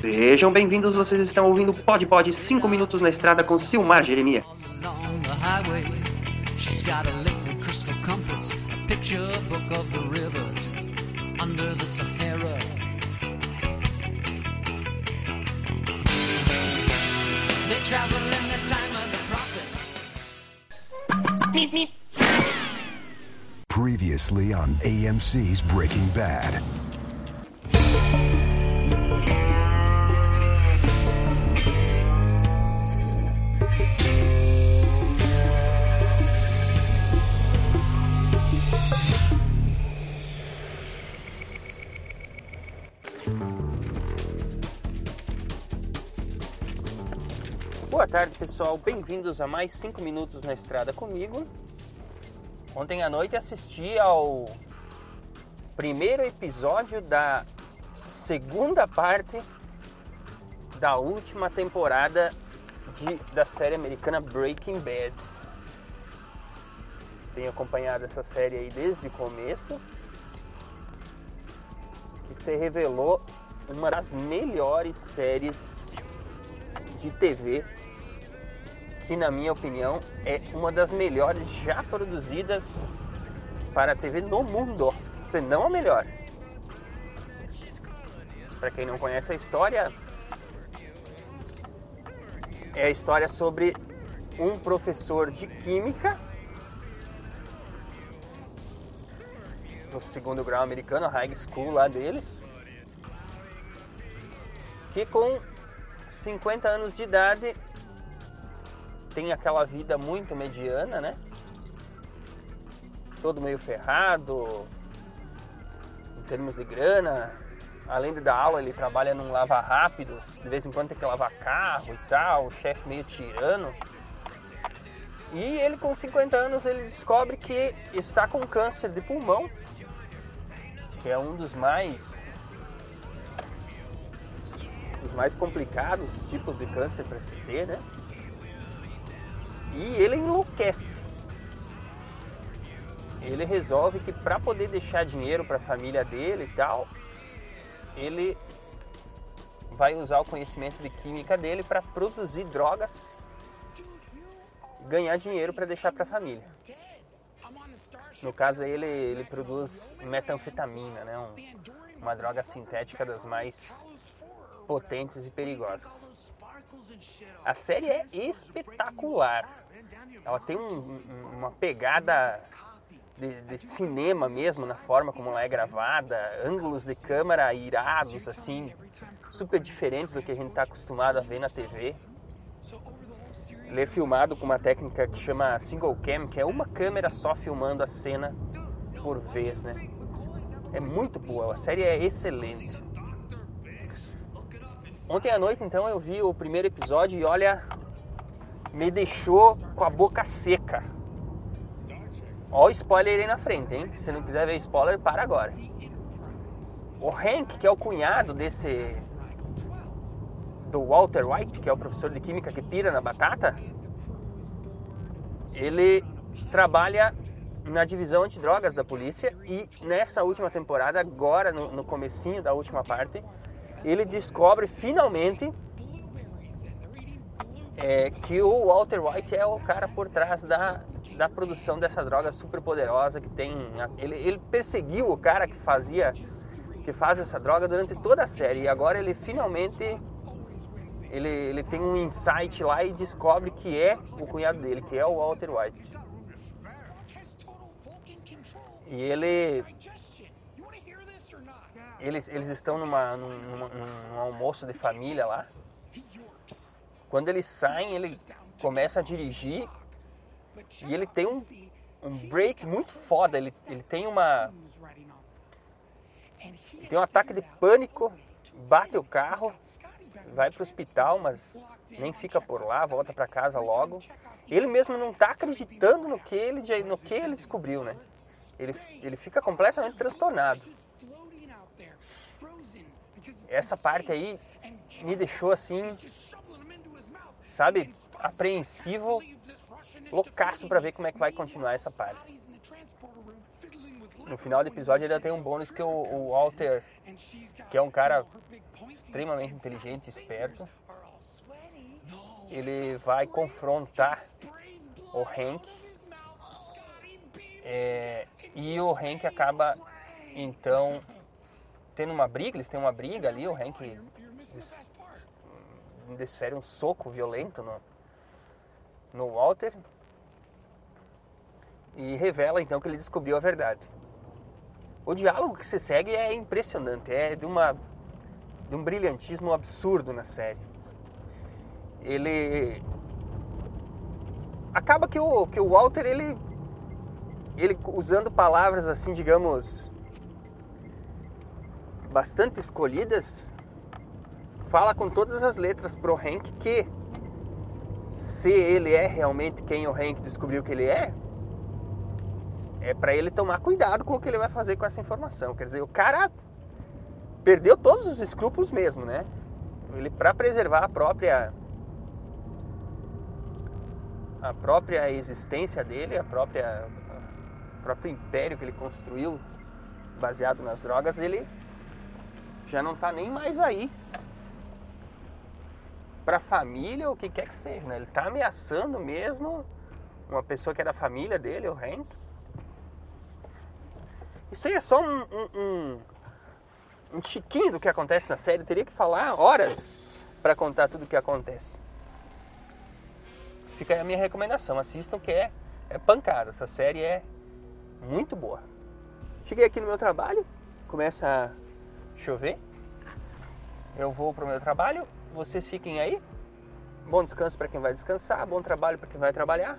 Sejam bem-vindos, vocês estão ouvindo Pod Pod 5 minutos na estrada com Silmar Jeremias. along the Previously on AMC's Breaking Bad. Boa tarde, pessoal. Bem-vindos a mais 5 minutos na estrada comigo. Ontem à noite assisti ao primeiro episódio da segunda parte da última temporada de- da série americana Breaking Bad. Tenho acompanhado essa série aí desde o começo, que se revelou uma das melhores séries de TV que na minha opinião é uma das melhores já produzidas para a TV no mundo, se não a melhor. Para quem não conhece a história, é a história sobre um professor de química no segundo grau americano, a high school lá deles, que com 50 anos de idade tem aquela vida muito mediana, né? Todo meio ferrado, em termos de grana. Além de dar aula, ele trabalha num lava rápidos, de vez em quando tem que lavar carro e tal, o chefe meio tirano. E ele com 50 anos ele descobre que está com câncer de pulmão, que é um dos mais os mais complicados tipos de câncer para se ter, né? E ele enlouquece. Ele resolve que para poder deixar dinheiro para a família dele e tal, ele vai usar o conhecimento de química dele para produzir drogas, ganhar dinheiro para deixar para a família. No caso ele, ele produz metanfetamina, né? Um- uma droga sintética das mais potentes e perigosas. A série é espetacular. Ela tem um- um- uma pegada de, de cinema mesmo na forma como ela é gravada, ângulos de câmera irados, assim, super diferentes do que a gente está acostumado a ver na TV. Ele é filmado com uma técnica que chama single cam, que é uma câmera só filmando a cena por vez, né? É muito boa, a série é excelente. Ontem à noite, então, eu vi o primeiro episódio e olha, me deixou com a boca seca. Ó o spoiler aí na frente, hein? Se não quiser ver spoiler, para agora. O Hank, que é o cunhado desse. do Walter White, que é o professor de química que pira na batata, ele trabalha na divisão antidrogas da polícia e nessa última temporada, agora no, no comecinho da última parte, ele descobre finalmente é, que o Walter White é o cara por trás da, da produção dessa droga super poderosa que tem. Ele, ele perseguiu o cara que fazia, que faz essa droga durante toda a série e agora ele finalmente ele, ele tem um insight lá e descobre que é o cunhado dele, que é o Walter White. E ele eles, eles estão numa, numa- num almoço de família lá. Quando eles saem, ele começa a dirigir e ele tem um, um break muito foda. Ele, ele tem uma. Tem um ataque de pânico, bate o carro, vai pro hospital, mas nem fica por lá, volta para casa logo. Ele mesmo não tá acreditando no que ele, no que ele descobriu, né? Ele, ele fica completamente transtornado. Essa parte aí me deixou assim, sabe, apreensivo, loucaço para ver como é que vai continuar essa parte. no final do episódio ainda tem um bônus que o, o Walter, que é um cara extremamente inteligente, esperto, ele vai confrontar o Hank é, e o Hank acaba então tendo uma briga, eles têm uma briga ali, o Hank des, desfere um soco violento no, no Walter e revela então que ele descobriu a verdade. O diálogo que se segue é impressionante, é de, uma, de um brilhantismo absurdo na série. Ele acaba que o, que o Walter ele ele usando palavras assim, digamos, bastante escolhidas, fala com todas as letras pro Hank que se ele é realmente quem o Hank descobriu que ele é, é para ele tomar cuidado com o que ele vai fazer com essa informação. Quer dizer, o cara perdeu todos os escrúpulos mesmo, né? Ele para preservar a própria a própria existência dele, a própria o próprio império que ele construiu baseado nas drogas, ele já não está nem mais aí para a família ou o que quer que seja, né? Ele está ameaçando mesmo uma pessoa que era da família dele, o Hank. Isso aí é só um, um, um, um chiquinho do que acontece na série. Eu teria que falar horas para contar tudo o que acontece. Fica aí a minha recomendação. Assistam que é, é pancada. Essa série é muito boa. Cheguei aqui no meu trabalho, começa a chover. Eu vou para o meu trabalho, vocês fiquem aí. Bom descanso para quem vai descansar, bom trabalho para quem vai trabalhar.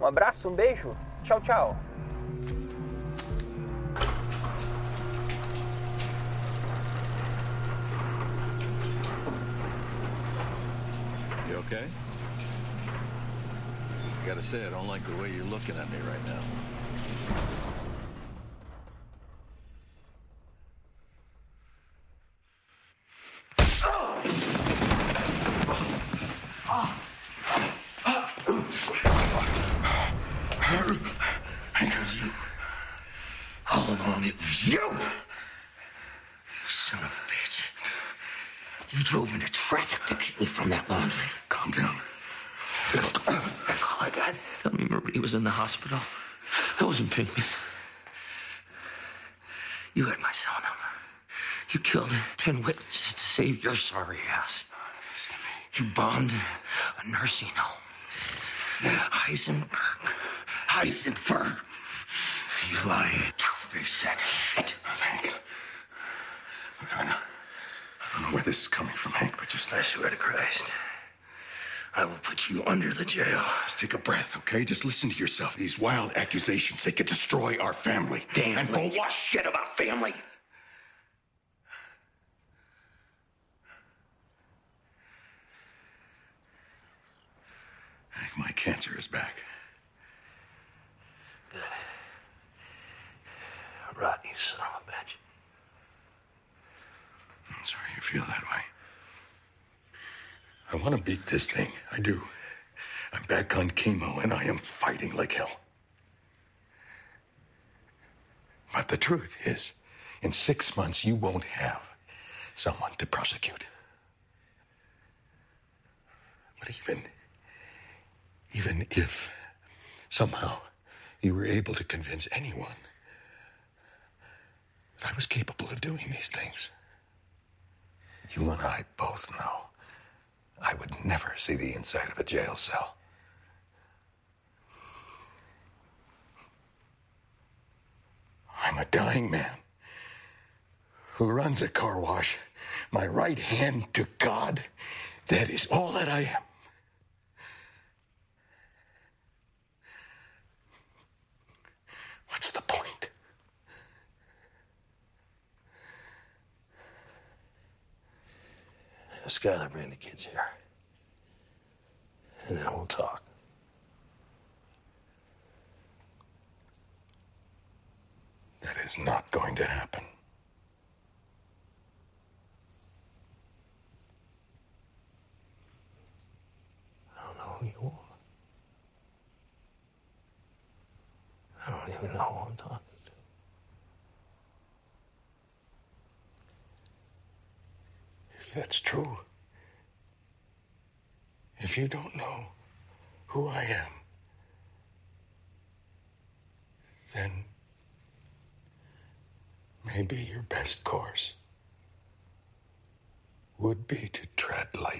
Um abraço, um beijo. Tchau, tchau. You okay? Gotta say, I don't like the way you're looking at me right now. Oh, that call I got. Tell me Marie was in the hospital. That wasn't Pinkman. You had my cell number. You killed ten witnesses to save your sorry ass. You bombed a nursing home. Heisenberg. Heisenberg. You lying two-faced sack of shit. Hank. Look, I know, I don't know where this is coming from, Hank, but just, I swear to Christ. I will put you under the jail. just take a breath, okay? Just listen to yourself. These wild accusations, they could destroy our family. Damn, and for what? shit about family. My cancer is back. Good. Rot, you son of a bitch. I'm sorry you feel that way. I want to beat this thing. I do. I'm back on chemo and I am fighting like hell. But the truth is, in six months, you won't have someone to prosecute. But even, even if somehow you were able to convince anyone that I was capable of doing these things, you and I both know I would never see the inside of a jail cell. I'm a dying man who runs a car wash, my right hand to God. That is all that I am. What's the point? Skylar, bring the kids here. And then we'll talk. That is not going to happen. I don't know who you are. I don't even know who I'm talking to. That's true, if you don't know who I am, then maybe your best course would be to tread lightly.